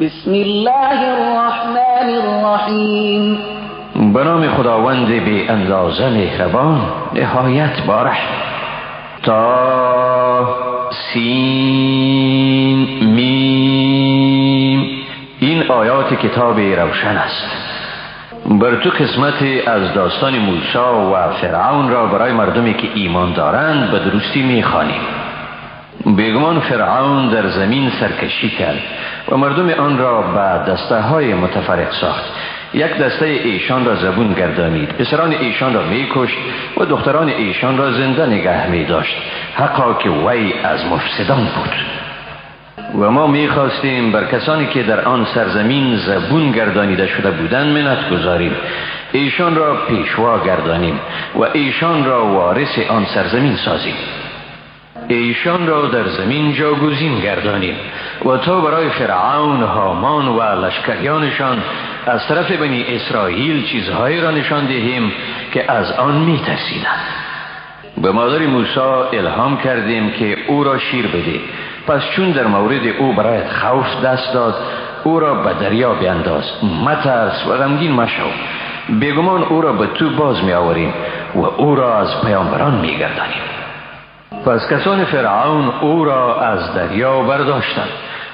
بسم الله الرحمن الرحیم به نام خداوند بی اندازه مهربان نهایت باره تا سین میم. این آیات کتاب روشن است. بر تو قسمت از داستان موسی و فرعون را برای مردمی که ایمان دارند به درستی می‌خوانیم. بیگمان فرعون در زمین سرکشی کرد و مردم آن را به دسته های متفرق ساخت. یک دسته ایشان را زبون گردانید. پسران ایشان را میکشت و دختران ایشان را زنده نگه می داشت حقا که وی از مفسدان بود. و ما می‌خواستیم بر کسانی که در آن سرزمین زبون گردانیده شده بودند منت گذاریم. ایشان را پیشوا گردانیم و ایشان را وارث آن سرزمین سازیم. ایشان را در زمین جاگوزین گردانیم و تا برای فرعون هامان و لشکریانشان از طرف بنی اسرائیل چیزهایی را نشان دهیم که از آن می ترسیدند به مادر موسی الهام کردیم که او را شیر بده. پس چون در مورد او برایت خوف دست داد او را به دریا بینداز. مترس و غمگین مشو. بگمان او را به تو باز می آوریم و او را از پیامبران می گردانیم پس کسان فرعون او را از دریا برداشتند.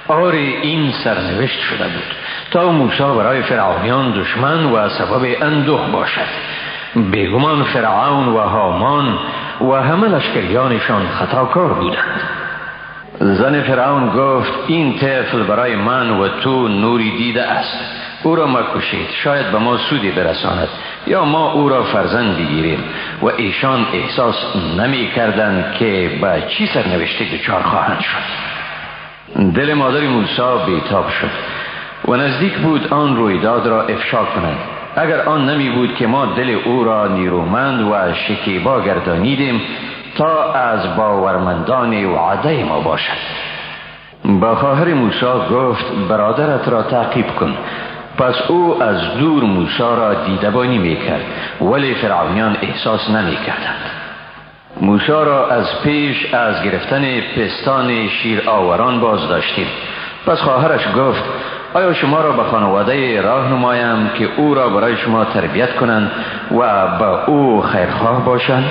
آری این سرنوشت شده بود تا موسی برای فرعونیان دشمن و سبب اندوه باشد. بیگمان فرعون و هامان و همه لشکریانشان خطاکار بودند. زن فرعون گفت این طفل برای من و تو نوری دیده است. او را مکشید شاید به ما سودی برساند یا ما او را فرزند بگیریم و ایشان احساس نمی کردند که به چی سرنوشته دچار خواهند شد. دل مادر موسی بیتاب شد و نزدیک بود آن رویداد را افشا کند. اگر آن نمی بود که ما دل او را نیرومند و شکیبا گردانیدیم تا از باورمندان وعده ما باشد. با خواهر موسی گفت برادرت را تعقیب کن. پس او از دور موسی را دیدبانی می کرد ولی فرعونیان احساس نمی کردند موسی را از پیش از گرفتن پستان شیر آوران باز داشتیم پس خواهرش گفت آیا شما را به خانواده راه نمایم که او را برای شما تربیت کنند و به او خیرخواه باشند؟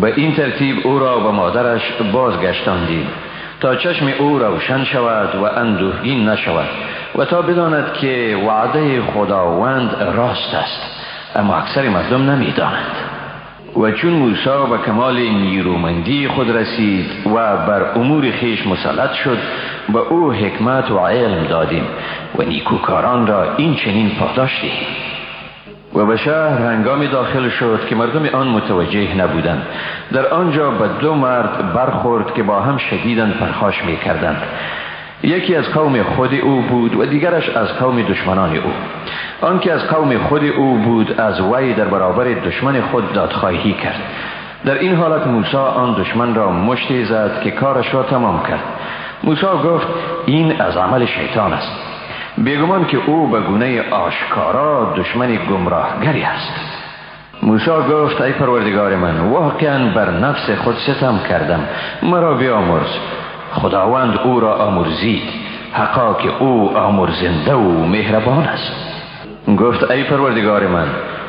به این ترتیب او را به مادرش بازگشتاندیم تا چشم او روشن شود و اندوهگین نشود. و تا بداند که وعده خداوند راست است اما اکثر مردم نمی‌دانند. و چون موسی به کمال نیرومندی خود رسید و بر امور خیش مسلط شد به او حکمت و علم دادیم و نیکوکاران را این چنین پاداش دهیم. و به شهر هنگامی داخل شد که مردم آن متوجه نبودند. در آنجا به دو مرد برخورد که با هم شدیدن پرخاش می کردند یکی از قوم خود او بود و دیگرش از قوم دشمنان او. آنکه از قوم خود او بود از وی در برابر دشمن خود دادخواهی کرد. در این حالت موسی آن دشمن را مشتی زد که کارش را تمام کرد. موسی گفت این از عمل شیطان است. بیگمان که او به گونه آشکارا دشمن گمراهگری است. موسی گفت ای پروردگار من واقعا بر نفس خود ستم کردم. مرا بیامرز. خداوند او را آمرزید. حقا که او آمرزنده و مهربان است. گفت ای پروردگار من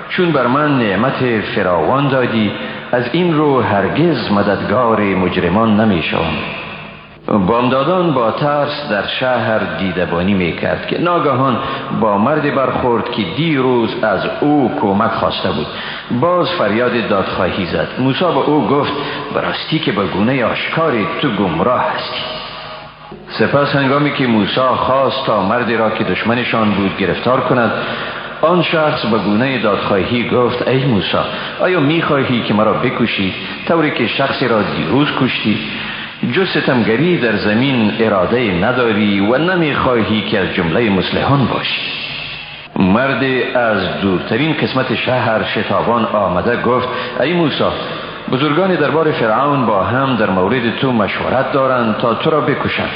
چون بر من نعمت فراوان دادی از این رو هرگز مددگار مجرمان نمی شوم بامدادان با ترس در شهر دیدبانی می کرد که ناگهان با مرد برخورد که دیروز از او کمک خواسته بود. باز فریاد دادخواهی زد. موسی به او گفت براستی که به گونه آشکاری تو گمراه هستی. سپس هنگامی که موسی خواست تا مردی را که دشمنشان بود گرفتار کند آن شخص به گونه دادخواهی گفت ای موسی آیا می‌خواهی که مرا بکشی طوری که شخصی را دیروز کشتی جز ستمگری در زمین اراده نداری و نمی‌خواهی که از جمله مسلحان باشی. مرد از دورترین قسمت شهر شتابان آمده گفت ای موسی بزرگان دربار فرعون با هم در مورد تو مشورت دارند تا تو را بکشند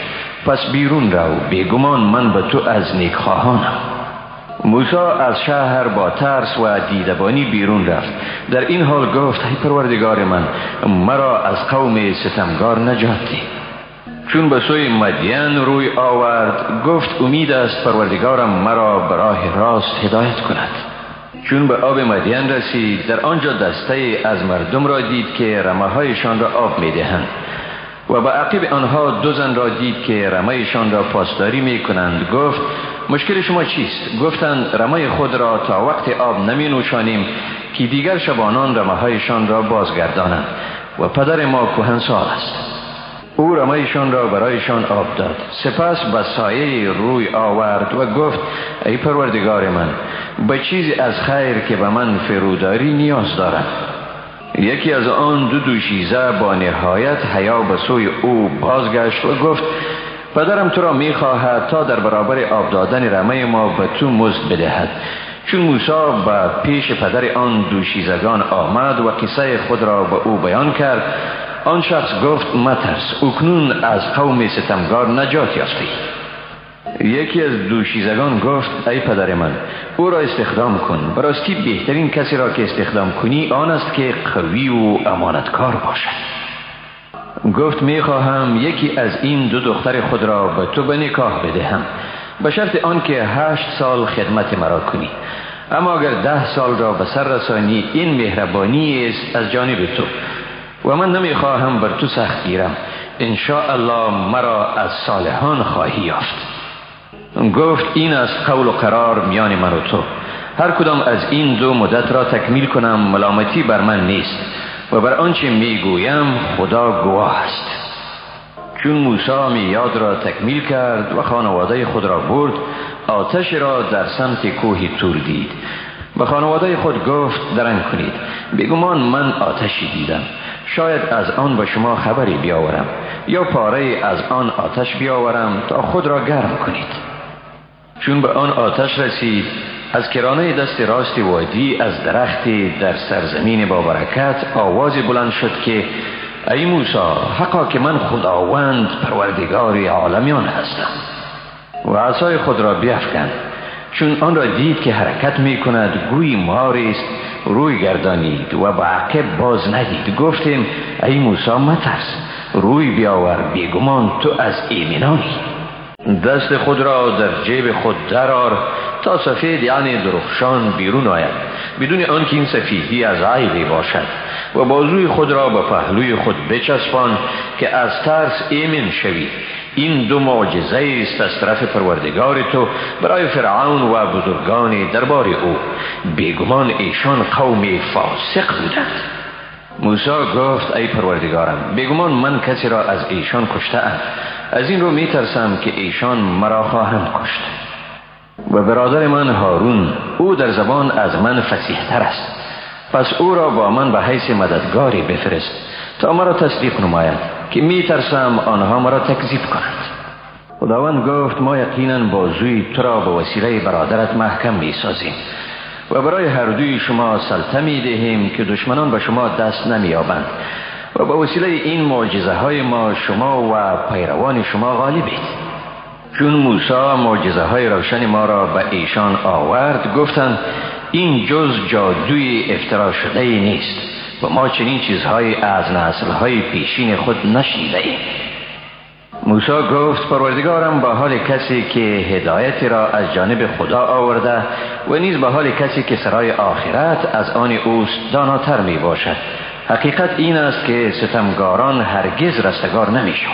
پس بیرون رو بیگمان من به تو از نیک خواهانم موسی از شهر با ترس و دیدبانی بیرون رفت. در این حال گفت ای پروردگار من مرا از قوم ستمگار نجات چون به سوی مدین روی آورد گفت امید است پروردگارم مرا به راه راست هدایت کند. چون به آب مدین رسید در آنجا دسته از مردم را دید که رمه هایشان را آب می دهند و به عقیب آنها دو زن را دید که رمهشان را پاسداری می کنند گفت مشکل شما چیست؟ گفتند رمه خود را تا وقت آب نمی نوشانیم که دیگر شبانان رمه هایشان را بازگردانند و پدر ما سال است. او رمهشان را برایشان آب داد. سپس به سایه روی آورد و گفت ای پروردگار من به چیزی از خیر که به من فروداری نیاز دارم. یکی از آن دو دوشیزه با نهایت حیا به سوی او بازگشت و گفت پدرم تو را می خواهد تا در برابر آب دادن رمه ما به تو مزد بدهد. چون موسی به پیش پدر آن دوشیزگان آمد و قصه خود را به او بیان کرد آن شخص گفت مترس اکنون از قوم ستمگار نجات یافتی. یکی از دوشیزگان گفت ای پدر من او را استخدام کن. براستی بهترین کسی را که استخدام کنی آن است که قوی و امانتکار باشد. گفت می خواهم یکی از این دو دختر خود را به تو به نکاح بدهم. به شرط آنکه هشت سال خدمت مرا کنی. اما اگر ده سال را به سر رسانی این مهربانی است از جانب تو. و من نمی خواهم بر تو سخت گیرم. ان الله مرا از صالحان خواهی یافت. گفت این است قول و قرار میان من و تو. هر کدام از این دو مدت را تکمیل کنم ملامتی بر من نیست. و بر آنچه می‌گویم خدا گواه است. چون موسی میاد را تکمیل کرد و خانواده خود را برد آتش را در سمت کوه تور دید. به خانواده خود گفت درنگ کنید. بگمان من آتشی دیدم. شاید از آن به شما خبری بیاورم. یا پاره از آن آتش بیاورم تا خود را گرم کنید. چون به آن آتش رسید از کرانه دست راست وادی از درختی در سرزمین با برکت آوازی بلند شد که ای موسی حقا که من خداوند پروردگار عالمیان هستم. و عصای خود را بیفکن چون آن را دید که حرکت می کند گوی ماری است روی گردانید و به عقب باز ندید. گفتیم ای موسی مترس روی بیاور بیگمان تو از ایمنانی. دست خود را در جیب خود درار تا سفید یعنی درخشان بیرون آید. بدون آنکه این سفیدی از عیبی باشد و بازوی خود را به پهلوی خود بچسبان که از ترس ایمن شوی. این دو معجزه است از طرف پروردگار تو برای فرعون و بزرگان دربار او. بیگمان ایشان قوم فاسق بودند. موسی گفت ای پروردگارم بیگمان من کسی را از ایشان کشته ام از این رو می ترسم که ایشان مرا خواهند کشت. و برادر من هارون او در زبان از من فسیح تر است. پس او را با من به حیث مددگاری بفرست تا مرا تصدیق نماید که می ترسم آنها مرا تکذیب کنند. خداوند گفت ما یقینا بازوی تو را به وسیله برادرت محکم می سازیم و برای هر دوی شما سلطه می دهیم که دشمنان به شما دست نمی آبند و با وسیله این معجزه های ما شما و پیروان شما غالبید. چون موسی معجزه های روشن ما را به ایشان آورد گفتند این جز جادوی افترا شده نیست و ما چنین چیزهایی از نسل های پیشین خود نشیده ایم موسی گفت پروردگارم با حال کسی که هدایتی را از جانب خدا آورده و نیز به حال کسی که سرای آخرت از آن اوست داناتر می باشد حقیقت این است که ستمگاران هرگز رستگار نمیشون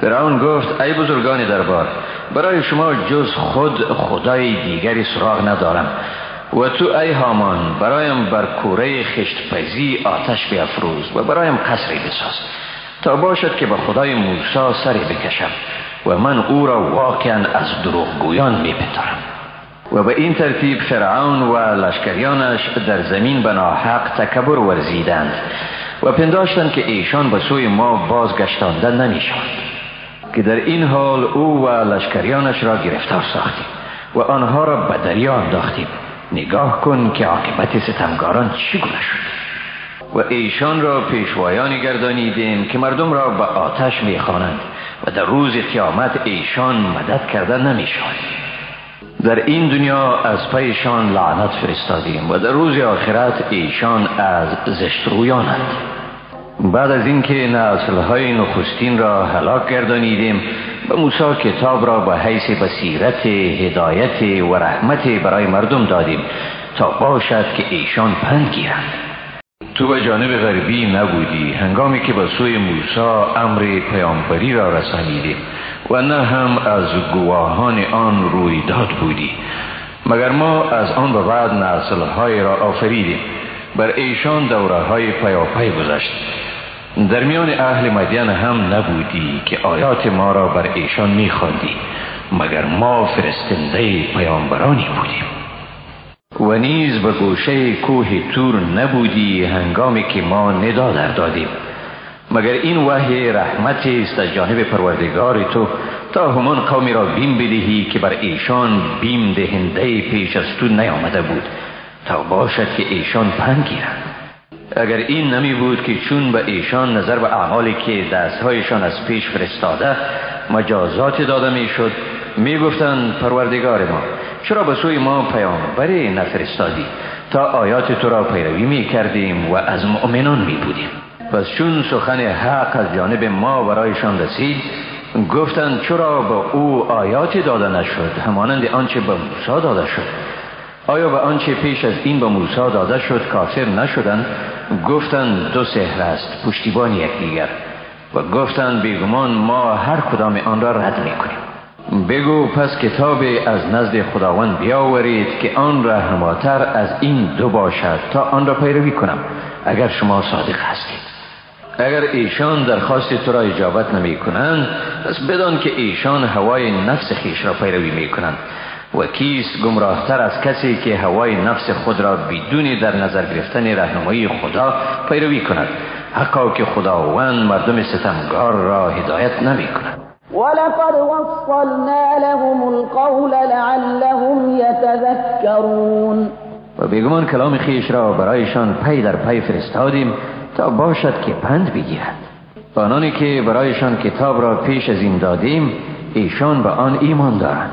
فرعون گفت ای بزرگان دربار برای شما جز خود خدای دیگری سراغ ندارم. و تو ای هامان برایم بر کوره خشتپزی آتش بیافروز و برایم قصری بساز. تا باشد که به خدای موسی سری بکشم و من او را واقعا از دروغگویان میپترم. و به این ترتیب فرعون و لشکریانش در زمین به ناحق تکبر ورزیدند و پنداشتند که ایشان به سوی ما بازگشتانده نمی‌شوند که در این حال او و لشکریانش را گرفتار ساختیم و آنها را به دریا انداختیم. نگاه کن که عاقبت ستمگاران چگونه شد. و ایشان را پیشوایانی گردانیدیم که مردم را به آتش می‌خوانند و در روز قیامت ایشان مدد کرده نمی‌شوند. در این دنیا از پیشان لعنت فرستادیم و در روز آخرت ایشان از زشت رویانند. بعد از اینکه نسل های نخستین را هلاک گردانیدیم به موسی کتاب را به حیث بصیرت هدایت و رحمت برای مردم دادیم تا باشد که ایشان پند گیرند. تو به جانب غربی نبودی. هنگامی که به سوی موسی امر پیامبری را رسانیدیم و نه هم از گواهان آن رویداد بودی. مگر ما از آن به بعد های را آفریدیم؟ بر ایشان دوره های پیاپی گذشت. در میان اهل مدین هم نبودی که آیات ما را بر ایشان میخواندی. مگر ما فرستنده پیامبرانی بودیم؟ و نیز به گوشه کوه تور نبودی هنگامی که ما ندا در دادیم. مگر این وحی رحمت است از جانب پروردگار تو تا همان قومی را بیم بدهی که بر ایشان بیم دهنده پیش از تو نیامده بود تا باشد که ایشان پند گیرند اگر این نمی بود که چون به ایشان نظر به اعمالی که دستهایشان از پیش فرستاده مجازات داده می شد می گفتند پروردگار ما چرا به سوی ما پیامبری نفرستادی؟ تا آیات تو را پیروی می کردیم و از مؤمنان می بودیم پس چون سخن حق از جانب ما برایشان رسید گفتند چرا به او آیاتی داده نشد؟ همانند آنچه به موسی داده شد. آیا به آنچه پیش از این به موسی داده شد کافر نشدند؟ گفتند دو سهر است پشتیبان یکدیگر. و گفتند بیگمان ما هر کدام آن را رد می‌کنیم. بگو پس کتاب از نزد خداوند بیاورید که آن رهنماتر از این دو باشد تا آن را پیروی کنم اگر شما صادق هستید. اگر ایشان درخواست تو را اجابت نمی کنند پس بدان که ایشان هوای نفس خیش را پیروی می کنند. و کیست گمراهتر از کسی که هوای نفس خود را بدون در نظر گرفتن رهنمایی خدا پیروی کند؟ حقا که خداوند مردم ستمگار را هدایت نمی کند. ولقد وصلنا لهم القول لعلهم يتذكرون. و بیگمان کلام خیش را برایشان پی در پی فرستادیم تا باشد که پند بگیرند آنانی که برایشان کتاب را پیش از این دادیم ایشان به آن ایمان دارند.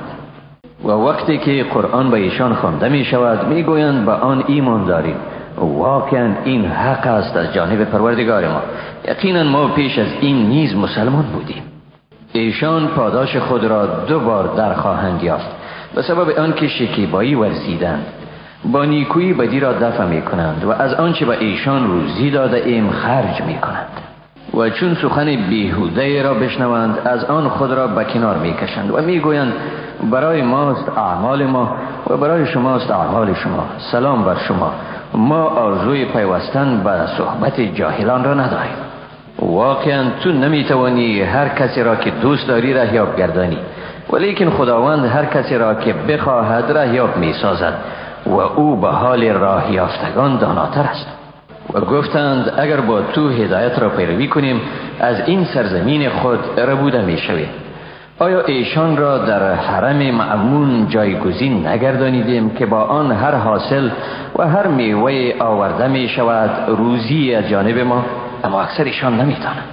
و وقتی که قرآن به ایشان خوانده می شود می گویند به آن ایمان داریم. واقعا این حق است از جانب پروردگار ما. یقینا ما پیش از این نیز مسلمان بودیم. ایشان پاداش خود را دو بار در خواهند یافت. به سبب آنکه شکیبایی ورزیدند. با نیکویی بدی را دفع می کنند و از آنچه به ایشان روزی داده ایم خرج می کنند. و چون سخن بیهوده را بشنوند از آن خود را به کنار می کشند و می گویند برای ماست اعمال ما و برای شماست اعمال شما. سلام بر شما. ما آرزوی پیوستن به صحبت جاهلان را نداریم. واقعا تو نمی‌توانی هر کسی را که دوست داری رهیاب گردانی. ولیکن خداوند هر کسی را که بخواهد رهیاب می سازد و او به حال راه یافتگان داناتر است. و گفتند اگر با تو هدایت را پیروی کنیم از این سرزمین خود ربوده می شویم آیا ایشان را در حرم معمون جایگزین نگردانیدیم که با آن هر حاصل و هر میوه آورده می شود روزی از جانب ما؟ اما اکثر ایشان نمیتانند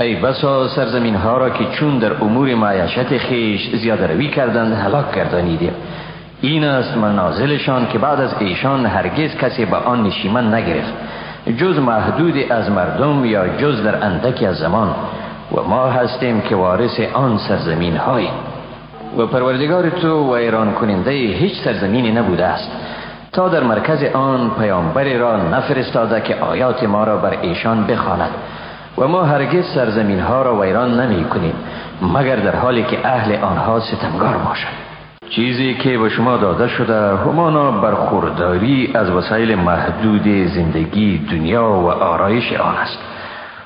ای بسا سرزمین ها را که چون در امور معیشت خیش زیاده روی کردند هلاک گردانیدیم. این است منازلشان که بعد از ایشان هرگز کسی به آن نشیمن نگرفت. جز محدود از مردم یا جز در اندکی از زمان. و ما هستیم که وارث آن سرزمین های و پروردگار تو و ایران کننده هیچ سرزمینی نبوده است. تا در مرکز آن پیامبری را نفرستاده که آیات ما را بر ایشان بخواند و ما هرگز سرزمین ها را ویران نمی کنیم مگر در حالی که اهل آنها ستمگار باشند چیزی که به شما داده شده همانا برخورداری از وسایل محدود زندگی دنیا و آرایش آن است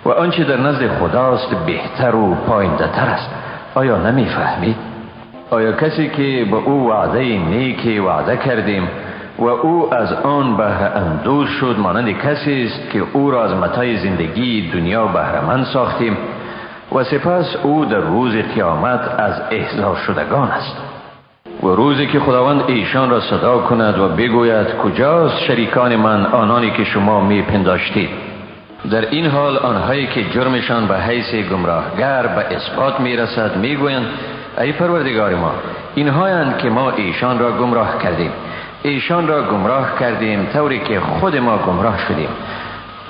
و آنچه در نزد خداست بهتر و پاینده تر است آیا نمی‌فهمید؟ آیا کسی که به او وعده نیکی وعده کردیم و او از آن بهره اندوز شد مانند کسی است که او را از متای زندگی دنیا بهرمند ساختیم و سپس او در روز قیامت از احضار شدگان است. و روزی که خداوند ایشان را صدا کند و بگوید کجاست شریکان من آنانی که شما می پنداشتید در این حال آنهایی که جرمشان به حیث گمراهگر به اثبات می رسد می گویند ای پروردگار ما اینهایند که ما ایشان را گمراه کردیم. ایشان را گمراه کردیم طوری که خود ما گمراه شدیم.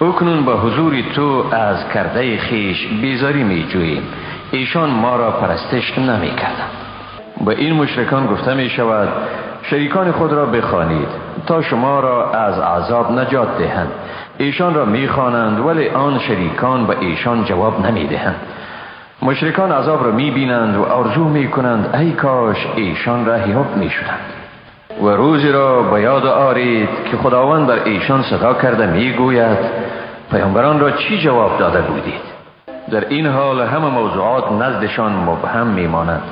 اکنون با حضور تو از کرده خیش بیزاری می جوییم ایشان ما را پرستش نمی کردن. به این مشرکان گفته می شود شریکان خود را بخوانید تا شما را از عذاب نجات دهند. ایشان را می‌خوانند ولی آن شریکان به ایشان جواب نمی دهند مشرکان عذاب را می بینند و آرزو می کنند ای کاش ایشان را حیاب می شدند و روزی را به یاد آرید که خداوند بر ایشان صدا کرده می گوید پیامبران را چی جواب داده بودید؟ در این حال همه موضوعات نزدشان مبهم می مانند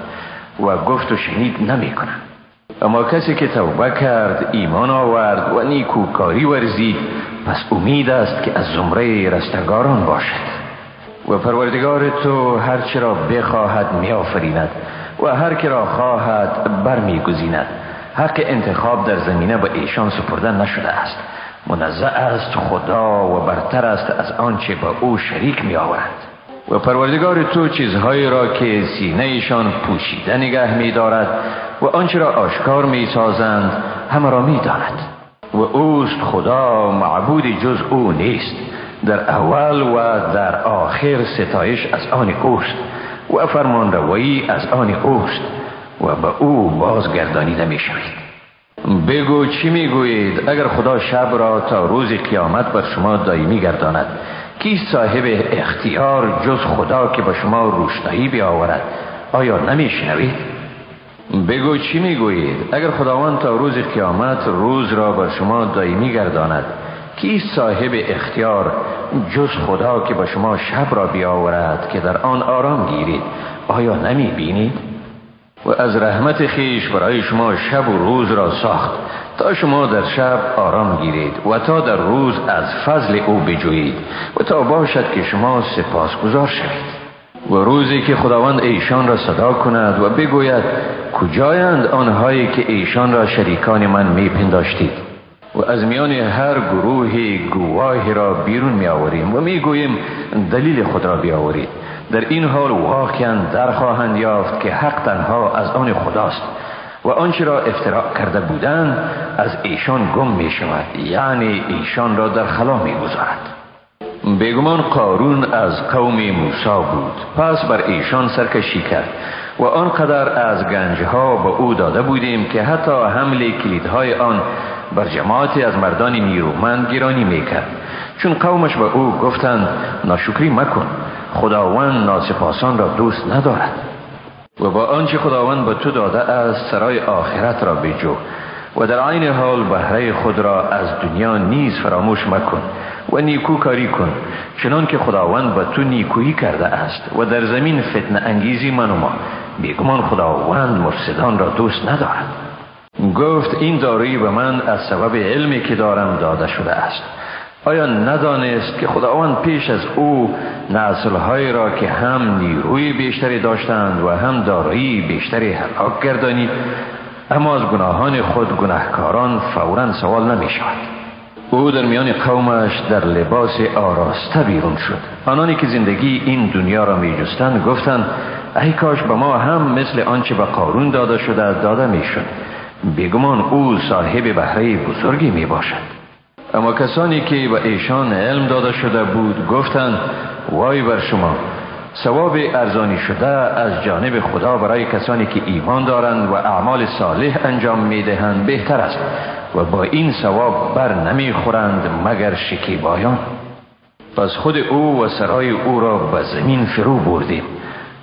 و گفت و شنید نمی کنند اما کسی که توبه کرد ایمان آورد و نیکوکاری ورزید پس امید است که از زمره رستگاران باشد. و پروردگار تو هر را بخواهد می آفریند و هر که را خواهد برمیگزیند. حق انتخاب در زمینه به ایشان سپرده نشده است. منزه است خدا و برتر است از آنچه به او شریک می آورند و پروردگار تو چیزهایی را که سینه ایشان پوشیده نگه می دارد و آنچه را آشکار می سازند همه را می داند و اوست خدا معبود جز او نیست. در اول و در آخر ستایش از آن اوست و فرمان روایی از آن اوست. و به او بازگردانیده می شوید بگو چی می گویید اگر خدا شب را تا روز قیامت بر شما دایمی گرداند کی صاحب اختیار جز خدا که به شما روشنایی بیاورد؟ آیا نمی شنوید؟ بگو چی می گویید اگر خداوند تا روز قیامت روز را بر شما دایمی گرداند کی صاحب اختیار جز خدا که به شما شب را بیاورد که در آن آرام گیرید؟ آیا نمی بینید؟ و از رحمت خیش برای شما شب و روز را ساخت. تا شما در شب آرام گیرید و تا در روز از فضل او بجویید و تا باشد که شما سپاسگزار شوید. و روزی که خداوند ایشان را صدا کند و بگوید کجایند آنهایی که ایشان را شریکان من میپنداشتید؟ و از میان هر گروه گواهی را بیرون می آوریم و می گوییم دلیل خود را بیاورید. در این حال واقعا در خواهند یافت که حق تنها از آن خداست و آنچه را افتراع کرده بودند از ایشان گم می شود یعنی ایشان را در خلا می گذارد بیگمان قارون از قوم موسا بود. پس بر ایشان سرکشی کرد. و آنقدر از گنجها به او داده بودیم که حتی حمل کلیدهای آن بر جماعتی از مردان نیرومند گیرانی می‌کرد. چون قومش به او گفتند ناشکری مکن خداوند ناسپاسان را دوست ندارد. و با آنچه خداوند به تو داده از سرای آخرت را بجو. و در عین حال بهره خود را از دنیا نیز فراموش مکن و نیکو کاری کن چنان که خداوند به تو نیکویی کرده است و در زمین فتن انگیزی منما بیگمان خداوند مرسدان را دوست ندارد. گفت این دارویی به من از سبب علمی که دارم داده شده است. آیا ندانست که خداوند پیش از او نسلهایی را که هم نیروی بیشتری داشتند و هم دارایی بیشتری حلاک گردانید؟ اما از گناهان خود گناهکاران فورا سوال نمی شود او در میان قومش در لباس آراسته بیرون شد. آنانی که زندگی این دنیا را می جستند گفتند ای کاش به ما هم مثل آنچه به قارون داده شده داده می شد بیگمان او صاحب بهره بزرگی می باشد اما کسانی که به ایشان علم داده شده بود گفتند وای بر شما! ثواب ارزانی شده از جانب خدا برای کسانی که ایمان دارند و اعمال صالح انجام می دهند بهتر است و با این ثواب بر نمی خورند مگر شکیبایان. پس خود او و سرای او را به زمین فرو بردیم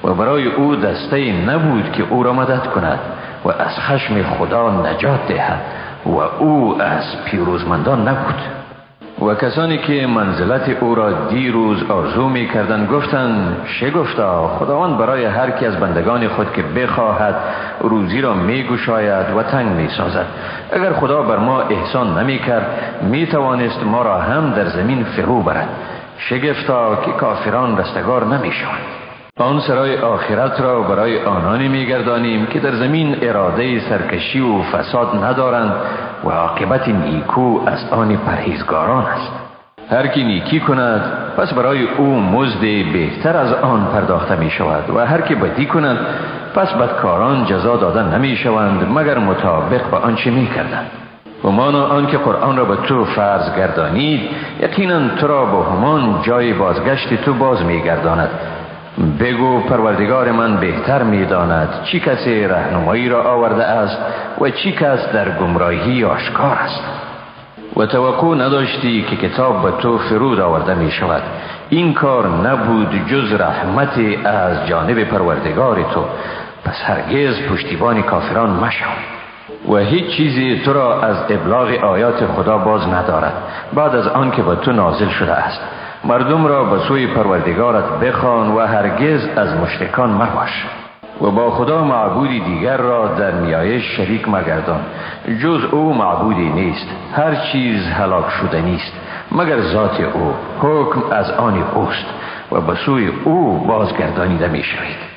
و برای او دسته نبود که او را مدد کند و از خشم خدا نجات دهد و او از پیروزمندان نبود. و کسانی که منزلت او را دیروز آرزو می کردن گفتند شگفتا خداوند برای هر کی از بندگان خود که بخواهد روزی را می گشاید و تنگ می سازد اگر خدا بر ما احسان نمی کرد می توانست ما را هم در زمین فرو برد. شگفتا که کافران رستگار نمی شوند آن سرای آخرت را برای آنانی میگردانیم که در زمین اراده سرکشی و فساد ندارند. و عاقبت نیکو از آن پرهیزگاران است. هر کی نیکی کند پس برای او مزد بهتر از آن پرداخته می شود و هر کی بدی کند پس بدکاران جزا داده نمی شوند مگر مطابق به آنچه می کردند همانا آنکه قرآن را به تو فرض گردانید یقینا تو را به همان جای بازگشت تو باز میگرداند. بگو پروردگار من بهتر می‌داند چی کسی رهنمایی را آورده است و چی کس در گمراهی آشکار است. و توقع نداشتی که کتاب به تو فرود آورده می شود این کار نبود جز رحمت از جانب پروردگار تو. پس هرگز پشتیبان کافران مشو. و هیچ چیزی تو را از ابلاغ آیات خدا باز ندارد. بعد از آن که به تو نازل شده است. مردم را به سوی پروردگارت بخوان و هرگز از مشرکان مباش. و با خدا معبودی دیگر را در نیایش شریک مگردان. جز او معبودی نیست. هر چیز هلاک شده نیست. مگر ذات او حکم از آن اوست. و به سوی او بازگردانیده می شوید